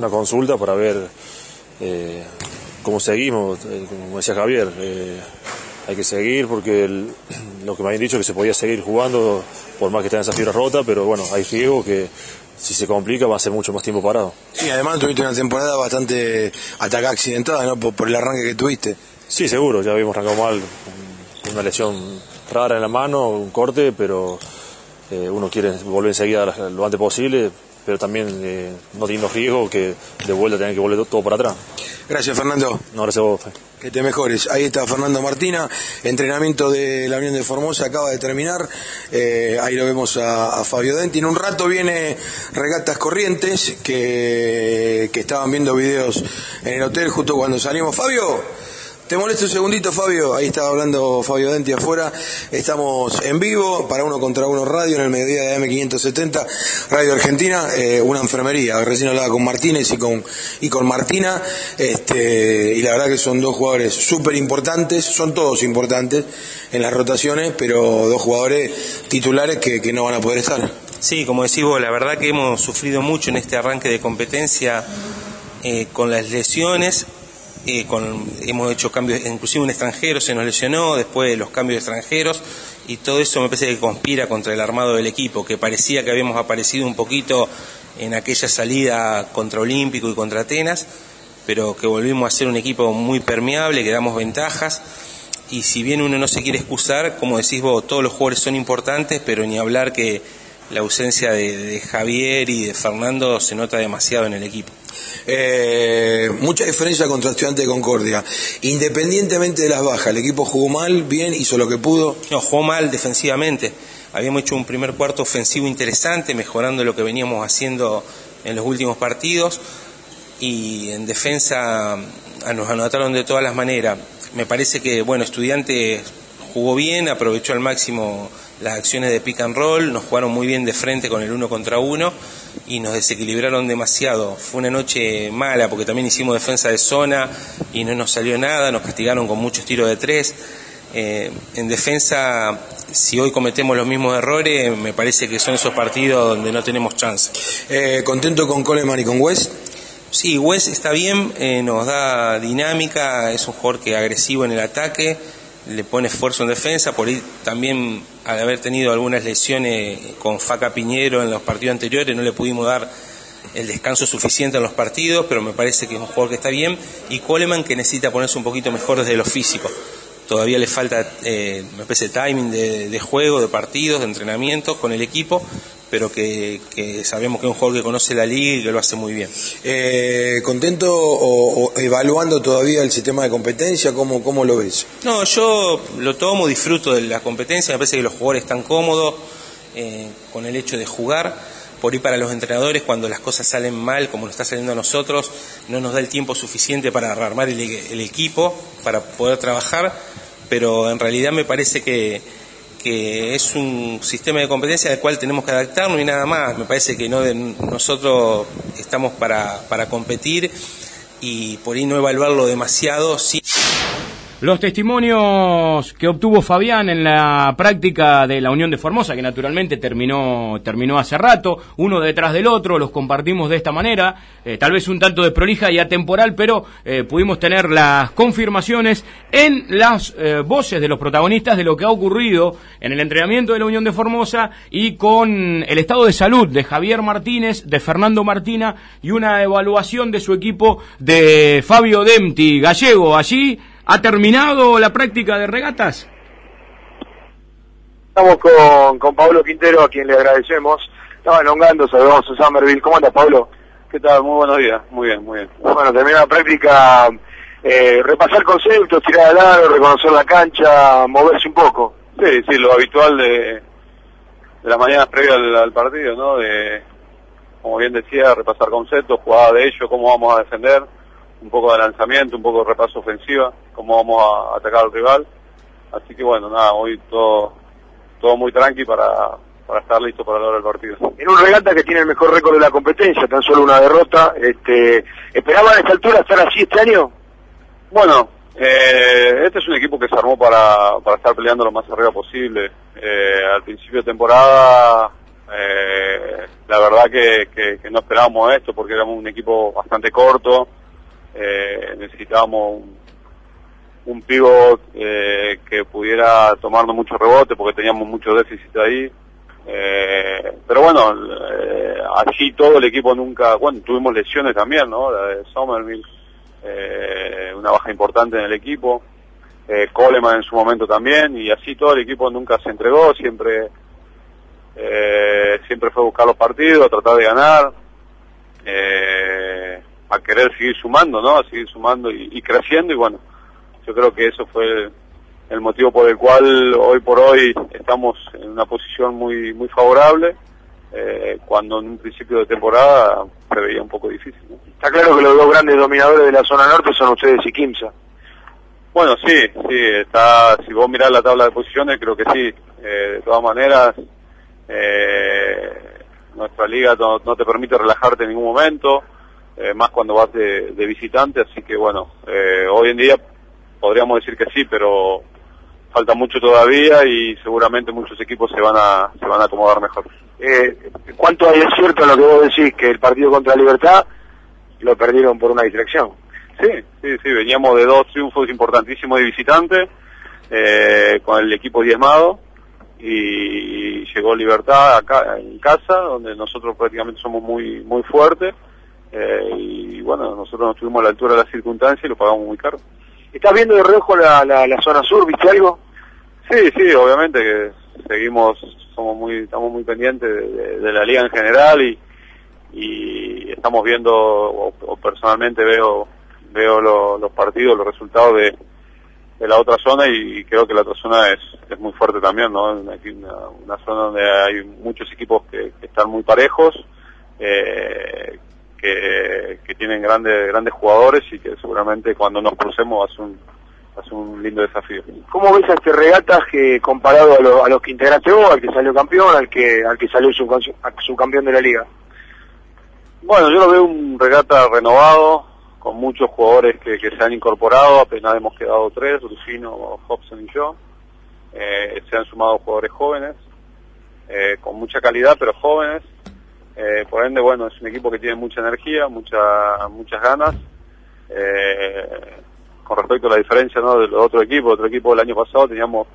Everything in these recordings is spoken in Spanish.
una consulta para ver eh, cómo seguimos, eh, como decía Javier. hay que seguir porque lo que me habían dicho que se podía seguir jugando por más que estén esa fibra rota, pero bueno, hay riesgo que si se complica va a ser mucho más tiempo parado. Sí, además tuviste una temporada bastante atacada, accidentada, ¿no? Por, el arranque que tuviste. Sí, seguro, ya habíamos arrancado mal, una lesión rara en la mano, un corte, pero eh, uno quiere volver enseguida lo antes posible, pero también eh, no teniendo riesgo que de vuelta tengan que volver todo para atrás. Gracias, Fernando. No, gracias a vos. Que te mejores. Ahí está Fernando Martina, entrenamiento de la Unión de Formosa acaba de terminar. Eh, ahí lo vemos a, Fabio Denti. En un rato viene Regatas Corrientes, que, que estaban viendo videos en el hotel justo cuando salimos. Fabio. Te molesto un segundito, Fabio. Ahí estaba hablando Fabio Denti afuera. Estamos en vivo para uno contra uno radio en el mediodía de M570, Radio Argentina, eh, una enfermería. Recién hablaba con Martínez y con, y con Martina. Este, y la verdad que son dos jugadores súper importantes, son todos importantes en las rotaciones, pero dos jugadores titulares que, no van a poder estar. Sí, como decís vos, la verdad que hemos sufrido mucho en este arranque de competencia eh, con las lesiones eh, hemos hecho cambios, inclusive un extranjero se nos lesionó, después de los cambios extranjeros, y todo eso me parece que conspira contra el armado del equipo, que parecía que habíamos aparecido un poquito en aquella salida contra Olímpico y contra Atenas, pero que volvimos a ser un equipo muy permeable, que damos ventajas, y si bien uno no se quiere excusar, como decís vos, todos los jugadores son importantes, pero ni hablar que la ausencia de Javier y de Fernando se nota demasiado en el equipo. Eh, mucha diferencia contra Estudiante de Concordia. Independientemente de las bajas, el equipo jugó mal, bien, hizo lo que pudo. No, jugó mal defensivamente. Habíamos hecho un primer cuarto ofensivo interesante, mejorando lo que veníamos haciendo en los últimos partidos. Y en defensa ah, nos anotaron de todas las maneras. Me parece que, bueno, Estudiante jugó bien, aprovechó al máximo las acciones de pick and roll, nos jugaron muy bien de frente con el uno contra uno y nos desequilibraron demasiado. Fue una noche mala porque también hicimos defensa de zona y no nos salió nada, nos castigaron con muchos tiros de tres. Eh, en defensa, si hoy cometemos los mismos errores, me parece que son esos partidos donde no tenemos chance. Eh, ¿Contento con Coleman y con West? Sí, West está bien, eh, nos da dinámica, es un jugador que agresivo en el ataque le pone esfuerzo en defensa, por ahí también al haber tenido algunas lesiones con Faca Piñero en los partidos anteriores no le pudimos dar el descanso suficiente en los partidos, pero me parece que es un jugador que está bien, y Coleman que necesita ponerse un poquito mejor desde lo físico. Todavía le falta eh, especie de timing de juego, de partidos, de entrenamiento con el equipo, pero que, sabemos que es un jugador que conoce la liga y que lo hace muy bien. Eh, ¿Contento o, evaluando todavía el sistema de competencia? ¿Cómo, ¿Cómo lo ves? No, yo lo tomo, disfruto de la competencia, me parece que los jugadores están cómodos eh, con el hecho de jugar. Por ahí para los entrenadores, cuando las cosas salen mal, como nos está saliendo a nosotros, no nos da el tiempo suficiente para armar el equipo, para poder trabajar, pero en realidad me parece que que es un sistema de competencia al cual tenemos que adaptarnos y nada más. Me parece que no nosotros estamos para, para competir y por ahí no evaluarlo demasiado. Sí. Los testimonios que obtuvo Fabián en la práctica de la Unión de Formosa, que naturalmente terminó, terminó hace rato, uno detrás del otro, los compartimos de esta manera, eh, tal vez un tanto de prolija y atemporal, pero eh, pudimos tener las confirmaciones en las eh, voces de los protagonistas de lo que ha ocurrido en el entrenamiento de la Unión de Formosa y con el estado de salud de Javier Martínez, de Fernando Martina y una evaluación de su equipo de Fabio Demti Gallego. Allí ¿Ha terminado la práctica de regatas? Estamos con, con Pablo Quintero, a quien le agradecemos. Estaba elongando, saludamos a Summerville. ¿Cómo andas, Pablo? ¿Qué tal? Muy buenos días. Muy bien, muy bien. Bueno, termina la práctica, eh, repasar conceptos, tirar al lado, reconocer la cancha, moverse un poco. Sí, sí, lo habitual de, de las mañanas previas al, partido, ¿no? De, como bien decía, repasar conceptos, jugada de ellos, cómo vamos a defender un poco de lanzamiento, un poco de repaso ofensiva, cómo vamos a atacar al rival. Así que bueno, nada, hoy todo, todo muy tranqui para, para estar listo para la del partido. En un regata que tiene el mejor récord de la competencia, tan solo una derrota, este, ¿esperaban a esta altura estar así este año? Bueno, eh, este es un equipo que se armó para, para estar peleando lo más arriba posible. Eh, al principio de temporada eh, la verdad que, que, no esperábamos esto porque éramos un equipo bastante corto, eh, necesitábamos un, un pivot eh, que pudiera tomarnos mucho rebote porque teníamos mucho déficit ahí. Eh, pero bueno, eh, así todo el equipo nunca, bueno, tuvimos lesiones también, ¿no? La de Somerville, una baja importante en el equipo, Coleman en su momento también, y así todo el equipo nunca se entregó, siempre siempre fue buscar los partidos, tratar de ganar, a querer seguir sumando, ¿no? A seguir sumando y, creciendo y bueno, yo creo que eso fue el motivo por el cual hoy por hoy estamos en una posición muy muy favorable, eh, cuando en un principio de temporada se veía un poco difícil. ¿no? Está claro que los dos grandes dominadores de la zona norte son ustedes y Kimsa. Bueno, sí, sí, está, si vos mirás la tabla de posiciones, creo que sí. Eh, de todas maneras, eh, nuestra liga no, te permite relajarte en ningún momento, eh, más cuando vas de, visitante, así que bueno, eh, hoy en día podríamos decir que sí, pero falta mucho todavía y seguramente muchos equipos se van a se van a acomodar mejor. Eh, ¿Cuánto hay de cierto en lo que vos decís que el partido contra Libertad lo perdieron por una distracción? Sí, sí, sí, veníamos de dos triunfos importantísimos de visitante eh, con el equipo diezmado y llegó Libertad acá en casa, donde nosotros prácticamente somos muy muy fuertes eh, y bueno, nosotros nos tuvimos a la altura de las circunstancias y lo pagamos muy caro. ¿Estás viendo de reojo la, la, zona sur, viste algo? Sí, sí, obviamente que seguimos, somos muy, estamos muy pendientes de, la liga en general y, y estamos viendo, o, personalmente veo, veo los partidos, los resultados de, de la otra zona y creo que la otra zona es, es muy fuerte también, ¿no? Una, una, zona donde hay muchos equipos que, están muy parejos, eh, que, que, tienen grandes grandes jugadores y que seguramente cuando nos crucemos ser un, va un lindo desafío. ¿Cómo ves a este regata que comparado a, a los que integraste vos, al que salió campeón, al que al que salió su, su campeón de la liga? Bueno, yo lo veo un regata renovado, con muchos jugadores que, que se han incorporado, apenas hemos quedado tres, Rufino, Hobson y yo. Eh, se han sumado jugadores jóvenes, eh, con mucha calidad, pero jóvenes. Eh, por ende, bueno, es un equipo que tiene mucha energía, mucha, muchas ganas. con respecto a la diferencia ¿no? de los otros equipos, otro equipo del año pasado teníamos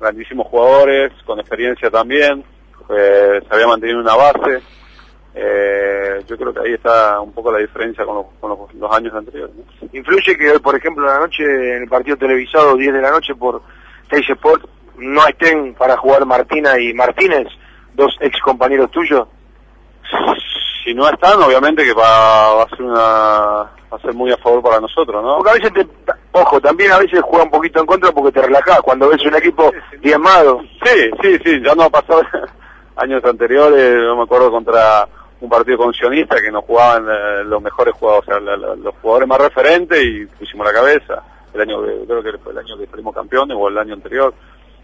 grandísimos jugadores, con experiencia también, se había mantenido una base. Eh, yo creo que ahí está un poco la diferencia con los, años anteriores. ¿Influye que hoy, por ejemplo, en la noche, en el partido televisado, 10 de la noche por Teis Sport, no estén para jugar Martina y Martínez, dos ex compañeros tuyos? Si no están, obviamente que va, va a ser una va a ser muy a favor para nosotros, ¿no? Porque a veces te, ojo, también a veces juega un poquito en contra porque te relajás cuando ves un equipo diezmado. Sí, sí, sí, ya no ha pasado años anteriores, no me acuerdo contra un partido con sionista que nos jugaban eh, los mejores jugadores, o sea, los jugadores más referentes y pusimos la cabeza. El año creo que fue el año que fuimos campeones o el año anterior.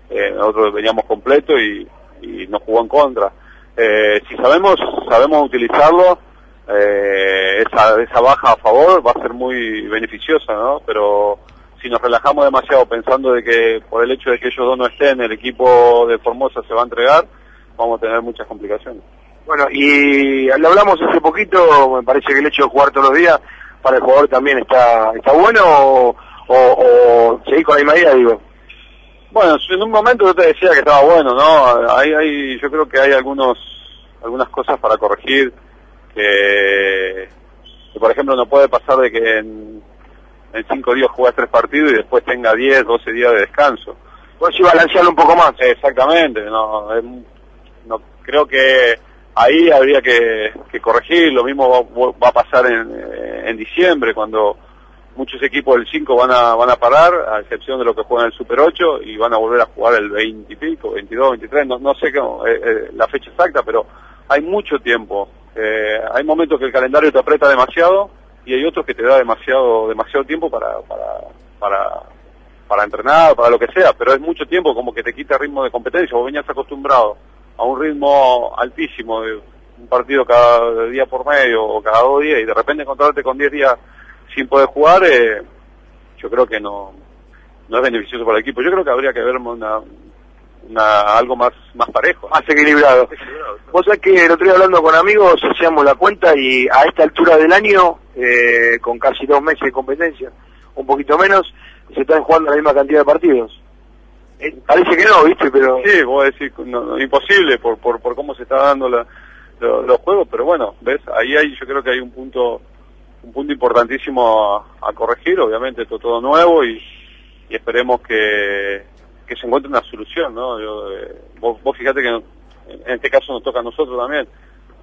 Eh, nosotros veníamos completo y, y nos jugó en contra. Eh, si sabemos sabemos utilizarlo, esa, esa baja a favor va a ser muy beneficiosa, ¿no? Pero si nos relajamos demasiado pensando de que por el hecho de que ellos dos no estén, el equipo de Formosa se va a entregar, vamos a tener muchas complicaciones. Bueno, y lo hablamos hace poquito, me parece que el hecho de jugar todos los días para el jugador también está está bueno o, o, seguís con la digo. Bueno, en un momento yo te decía que estaba bueno, ¿no? Hay, hay, yo creo que hay algunos algunas cosas para corregir que, por ejemplo no puede pasar de que en, en cinco días juegues tres partidos y después tenga 10, 12 días de descanso. Pues sí balancearlo un poco más. Exactamente, no, no creo que ahí habría que, corregir, lo mismo va, a pasar en, en, diciembre cuando muchos equipos del 5 van a, van a parar, a excepción de lo que juegan el Super 8 y van a volver a jugar el 20 y pico, 22, 23, no, no sé cómo, eh, eh, la fecha exacta, pero hay mucho tiempo. Eh, hay momentos que el calendario te aprieta demasiado y hay otros que te da demasiado, demasiado tiempo para, para, para, para entrenar, para lo que sea, pero es mucho tiempo como que te quita ritmo de competencia, vos venías acostumbrado a un ritmo altísimo de un partido cada día por medio o cada dos días y de repente encontrarte con 10 días sin poder jugar, eh, yo creo que no, no es beneficioso para el equipo. Yo creo que habría que ver una, algo más más parejo. Más equilibrado. Vos sabés que el otro día hablando con amigos hacíamos la cuenta y a esta altura del año, eh, con casi dos meses de competencia, un poquito menos, se están jugando la misma cantidad de partidos. Eh, parece que no, ¿viste? Pero... Sí, vos decís, no, imposible por, por, por cómo se está dando la, los juegos, pero bueno, ves, ahí hay, yo creo que hay un punto un punto importantísimo a, corregir, obviamente esto todo nuevo y, esperemos que, que se encuentre una solución, ¿no? Eh, vos, vos fíjate que en este caso nos toca a nosotros también.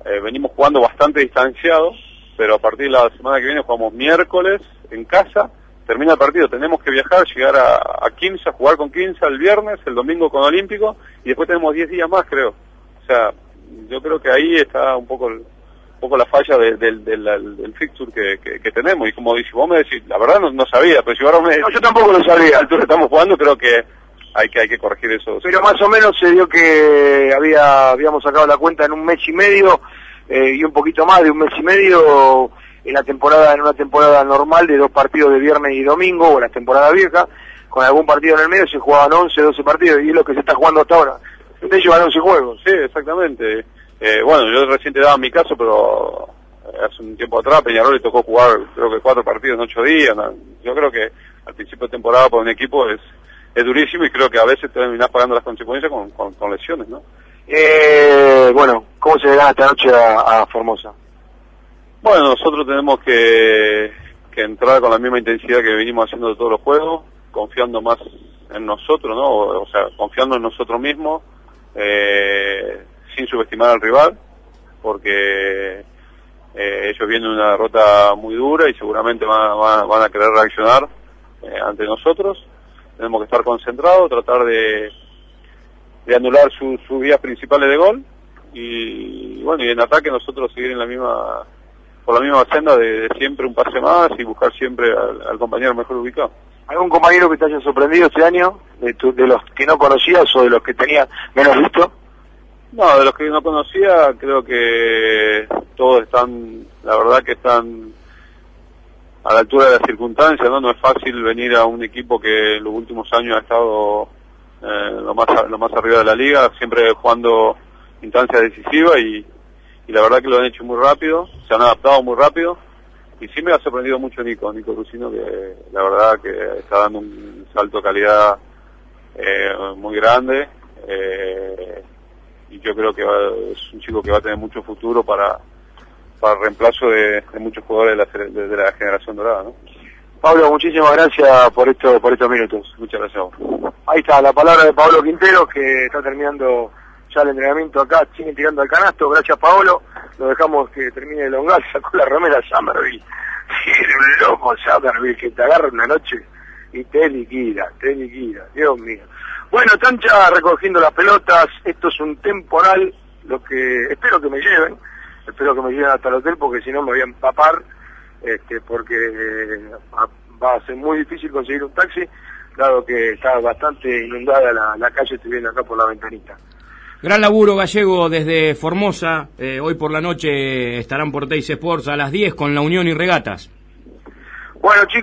Eh, venimos jugando bastante distanciados, pero a partir de la semana que viene jugamos miércoles en casa, termina el partido, tenemos que viajar, llegar a, a a jugar con 15 el viernes, el domingo con Olímpico, y después tenemos 10 días más, creo. O sea, yo creo que ahí está un poco un poco la falla del, del, fixture que, que, tenemos. Y como dice, vos me decís, la verdad no, sabía, pero si ahora me No, yo tampoco lo sabía. Entonces estamos jugando, creo que hay que hay que corregir eso. Pero más o menos se dio que había habíamos sacado la cuenta en un mes y medio eh, y un poquito más de un mes y medio en la temporada en una temporada normal de dos partidos de viernes y domingo o la temporada vieja con algún partido en el medio se jugaban 11, 12 partidos y es lo que se está jugando hasta ahora. De ellos van 11 juegos. Sí, exactamente. Eh, bueno, yo recién te daba mi caso, pero eh, hace un tiempo atrás Peñarol le tocó jugar creo que cuatro partidos en ocho días. Yo creo que al principio de temporada para un equipo es, es durísimo y creo que a veces terminás pagando las consecuencias con, con, lesiones, ¿no? Eh, bueno, ¿cómo se gana esta noche a, Formosa? Bueno, nosotros tenemos que, que entrar con la misma intensidad que venimos haciendo de todos los juegos, confiando más en nosotros, ¿no? O, sea, confiando en nosotros mismos, eh, sin subestimar al rival, porque eh, ellos vienen una derrota muy dura y seguramente van, van, a querer reaccionar eh, ante nosotros. Tenemos que estar concentrados, tratar de, de anular sus vías principales de gol y, bueno, y en ataque nosotros seguir en la misma por la misma senda de, siempre un pase más y buscar siempre al, compañero mejor ubicado. ¿Algún compañero que te haya sorprendido este año, de, de los que no conocías o de los que tenías menos visto? No, de los que no conocía, creo que todos están, la verdad que están a la altura de las circunstancias, ¿no? No es fácil venir a un equipo que en los últimos años ha estado eh, lo, más, lo más arriba de la liga, siempre jugando instancias decisivas y, y la verdad que lo han hecho muy rápido, se han adaptado muy rápido y sí me ha sorprendido mucho Nico, Nico Rusino, que la verdad que está dando un salto de calidad eh, muy grande. Eh, y yo creo que es un chico que va a tener mucho futuro para, para el reemplazo de, muchos jugadores de la, de, la generación dorada. ¿no? Pablo, muchísimas gracias por esto, por estos minutos. Muchas gracias. Ahí está la palabra de Pablo Quintero que está terminando ya el entrenamiento acá, sigue tirando al canasto. Gracias, Pablo. Lo dejamos que termine el longal, sacó la remera Summerville. Un loco Summerville que te agarra una noche y te liquida, te liquida. Dios mío. Bueno, están ya recogiendo las pelotas, esto es un temporal, lo que espero que me lleven, espero que me lleven hasta el hotel porque si no me voy a empapar, este, porque eh, va a ser muy difícil conseguir un taxi, dado que está bastante inundada la, calle, estoy viendo acá por la ventanita. Gran laburo gallego desde Formosa, eh, hoy por la noche estarán por Teis Sports a las 10 con la Unión y Regatas. Bueno chicos.